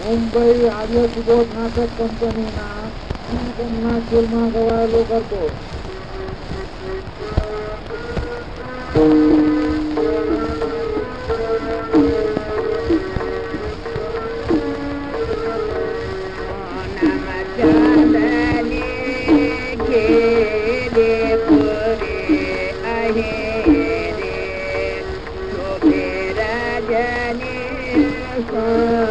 મુંબઈ આર્ય સુબોધ નાટક કંપનીના ના સ્કૂલમાં ગવાયેલો કરતો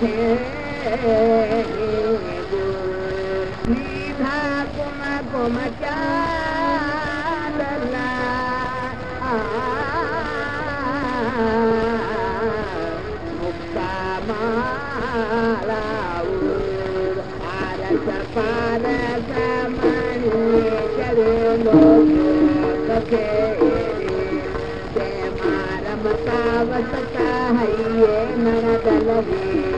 सीधा कुम कुम मुक्ता माला आरस पारस मणि चले लोक कथे ते मारमतावत कहिए नरदलवे ये तेरा मेरे संगाते सैर इहाजर प्रीत की ध्यान करे ध्यानकार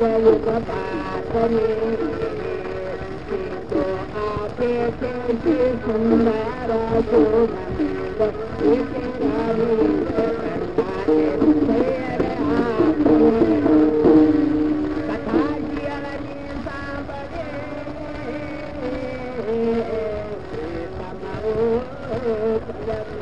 อุปบาทก็มีสิ่งตัวอาเปเป็นที่สุนทรภูมิก็วิสิตามีเป็นมาเอ็นเทเรอาภูปัทาเจียรณีสามปะเดสัมมาอุปยม